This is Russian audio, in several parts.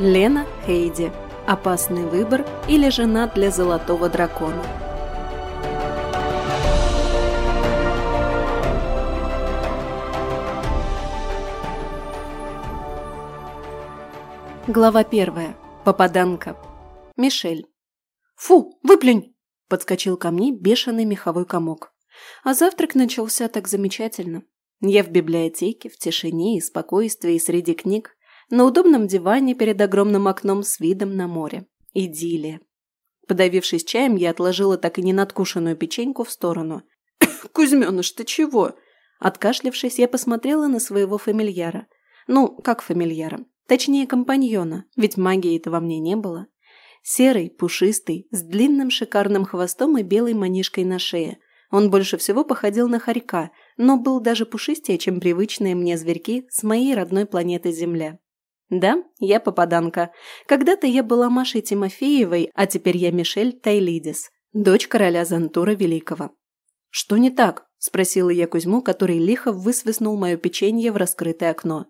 Лена Хейди. Опасный выбор или жена для золотого дракона. Глава первая. Попаданка. Мишель. «Фу, выплюнь!» – подскочил ко мне бешеный меховой комок. А завтрак начался так замечательно. Я в библиотеке, в тишине и спокойствии среди книг, на удобном диване перед огромным окном с видом на море. Идиллия. Подавившись чаем, я отложила так и не надкушенную печеньку в сторону. «Кузьмёныш, ты чего?» Откашлившись, я посмотрела на своего фамильяра. Ну, как фамильяра? Точнее, компаньона, ведь магии-то во мне не было. Серый, пушистый, с длинным шикарным хвостом и белой манишкой на шее. Он больше всего походил на хорька, но был даже пушистее, чем привычные мне зверьки с моей родной планеты Земля. Да, я попаданка. Когда-то я была Машей Тимофеевой, а теперь я Мишель Тайлидис, дочь короля Зантура Великого. «Что не так?» – спросила я Кузьму, который лихо высвистнул мое печенье в раскрытое окно.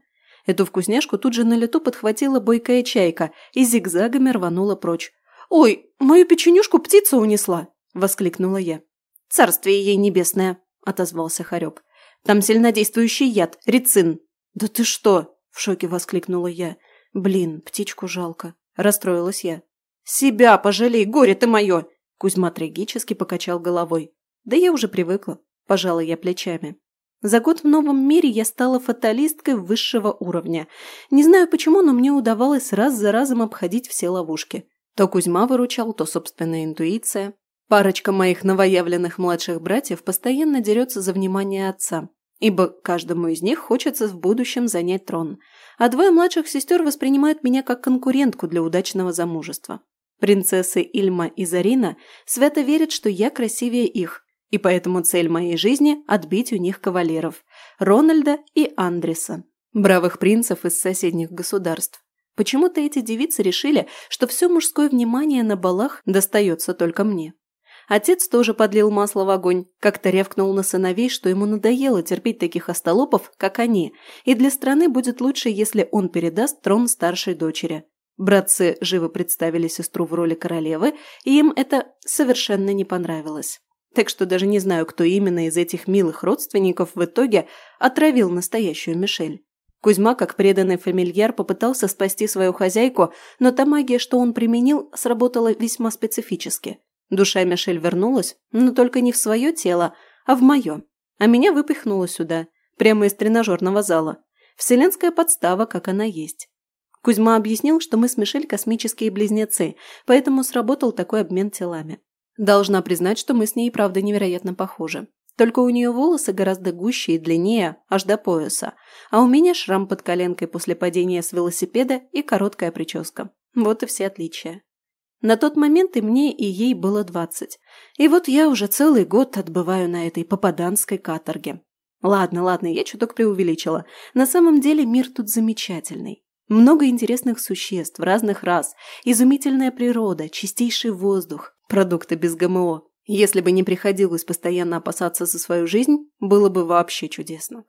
Эту вкусняшку тут же на лету подхватила бойкая чайка и зигзагами рванула прочь. «Ой, мою печенюшку птица унесла!» – воскликнула я. «Царствие ей небесное!» – отозвался Харек. «Там сильнодействующий яд, рицин!» «Да ты что?» – в шоке воскликнула я. «Блин, птичку жалко!» – расстроилась я. «Себя пожалей, горе ты мое!» Кузьма трагически покачал головой. «Да я уже привыкла», – пожала я плечами. За год в новом мире я стала фаталисткой высшего уровня. Не знаю почему, но мне удавалось раз за разом обходить все ловушки. То Кузьма выручал, то собственная интуиция. Парочка моих новоявленных младших братьев постоянно дерется за внимание отца, ибо каждому из них хочется в будущем занять трон. А двое младших сестер воспринимают меня как конкурентку для удачного замужества. Принцессы Ильма и Зарина свято верят, что я красивее их, и поэтому цель моей жизни – отбить у них кавалеров – Рональда и Андреса, бравых принцев из соседних государств. Почему-то эти девицы решили, что все мужское внимание на балах достается только мне. Отец тоже подлил масло в огонь, как-то рявкнул на сыновей, что ему надоело терпеть таких остолопов, как они, и для страны будет лучше, если он передаст трон старшей дочери. Братцы живо представили сестру в роли королевы, и им это совершенно не понравилось. Так что даже не знаю, кто именно из этих милых родственников в итоге отравил настоящую Мишель. Кузьма, как преданный фамильяр, попытался спасти свою хозяйку, но та магия, что он применил, сработала весьма специфически. Душа Мишель вернулась, но только не в свое тело, а в мое. А меня выпихнуло сюда, прямо из тренажерного зала. Вселенская подстава, как она есть. Кузьма объяснил, что мы с Мишель космические близнецы, поэтому сработал такой обмен телами. Должна признать, что мы с ней, правда, невероятно похожи. Только у нее волосы гораздо гуще и длиннее, аж до пояса, а у меня шрам под коленкой после падения с велосипеда и короткая прическа. Вот и все отличия. На тот момент и мне, и ей было двадцать. И вот я уже целый год отбываю на этой попаданской каторге. Ладно, ладно, я чуток преувеличила. На самом деле мир тут замечательный. Много интересных существ, разных рас, изумительная природа, чистейший воздух, продукты без ГМО. Если бы не приходилось постоянно опасаться за свою жизнь, было бы вообще чудесно.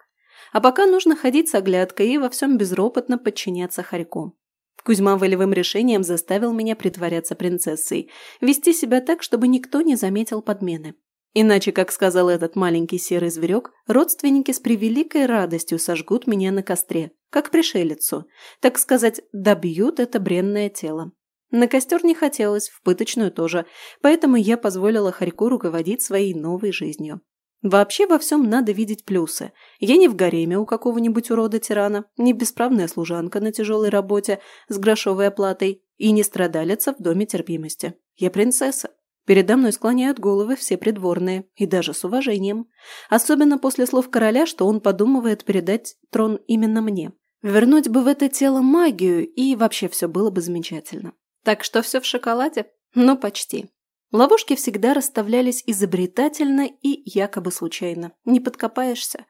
А пока нужно ходить с оглядкой и во всем безропотно подчиняться Харьку. Кузьма волевым решением заставил меня притворяться принцессой, вести себя так, чтобы никто не заметил подмены. Иначе, как сказал этот маленький серый зверек, родственники с превеликой радостью сожгут меня на костре, как пришелицу, так сказать, добьют это бренное тело. На костер не хотелось, в пыточную тоже, поэтому я позволила Харьку руководить своей новой жизнью. Вообще во всем надо видеть плюсы. Я не в гареме у какого-нибудь урода-тирана, не бесправная служанка на тяжелой работе с грошовой оплатой и не страдалица в доме терпимости. Я принцесса. Передо мной склоняют головы все придворные, и даже с уважением. Особенно после слов короля, что он подумывает передать трон именно мне. Вернуть бы в это тело магию, и вообще все было бы замечательно. Так что все в шоколаде? Ну, почти. Ловушки всегда расставлялись изобретательно и якобы случайно. Не подкопаешься.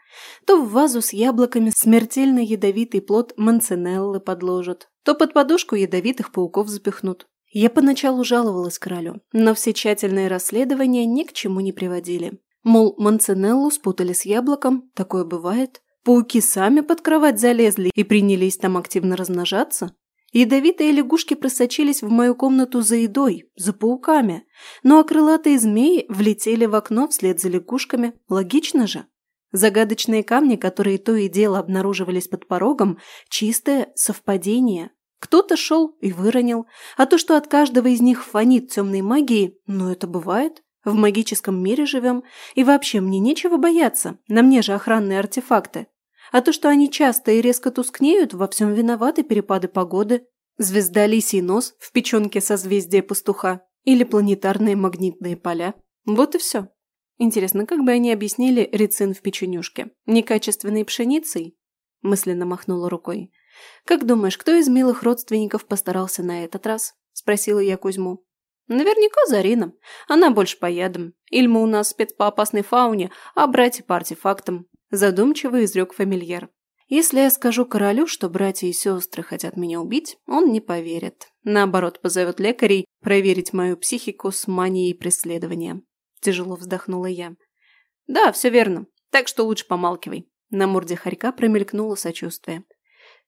То в вазу с яблоками смертельно ядовитый плод манцинеллы подложат, то под подушку ядовитых пауков запихнут. Я поначалу жаловалась королю, но все тщательные расследования ни к чему не приводили. Мол, манцинеллу спутали с яблоком, такое бывает. Пауки сами под кровать залезли и принялись там активно размножаться. Ядовитые лягушки просочились в мою комнату за едой, за пауками. Ну а крылатые змеи влетели в окно вслед за лягушками. Логично же. Загадочные камни, которые то и дело обнаруживались под порогом, чистое совпадение. Кто-то шел и выронил, а то, что от каждого из них фонит темной магией, ну это бывает. В магическом мире живем, и вообще мне нечего бояться, на мне же охранные артефакты. А то, что они часто и резко тускнеют, во всем виноваты перепады погоды. Звезда Лисий нос в печенке созвездия пастуха или планетарные магнитные поля. Вот и все. Интересно, как бы они объяснили рецин в печенюшке? Некачественной пшеницей? Мысленно махнула рукой. «Как думаешь, кто из милых родственников постарался на этот раз?» – спросила я Кузьму. «Наверняка Зарина. Она больше по ядам. Ильма у нас спец по опасной фауне, а братья по артефактам», – задумчиво изрек фамильяр. «Если я скажу королю, что братья и сестры хотят меня убить, он не поверит. Наоборот, позовет лекарей проверить мою психику с манией преследования». Тяжело вздохнула я. «Да, все верно. Так что лучше помалкивай». На морде хорька промелькнуло сочувствие.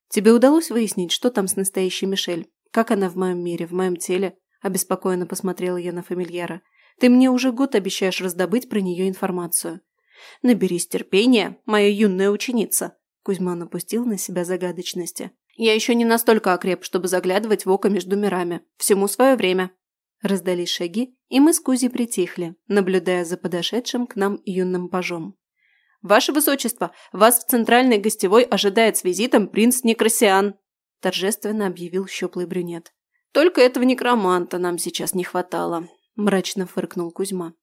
«Тебе удалось выяснить, что там с настоящей Мишель? Как она в моем мире, в моем теле?» Обеспокоенно посмотрела я на фамильяра. «Ты мне уже год обещаешь раздобыть про нее информацию». «Наберись терпения, моя юная ученица!» Кузьма напустил на себя загадочности. «Я еще не настолько окреп, чтобы заглядывать в око между мирами. Всему свое время». Раздались шаги, и мы с Кузей притихли, наблюдая за подошедшим к нам юным пажом. «Ваше Высочество, вас в центральной гостевой ожидает с визитом принц Некрасиан», торжественно объявил щуплый брюнет. «Только этого некроманта нам сейчас не хватало», – мрачно фыркнул Кузьма.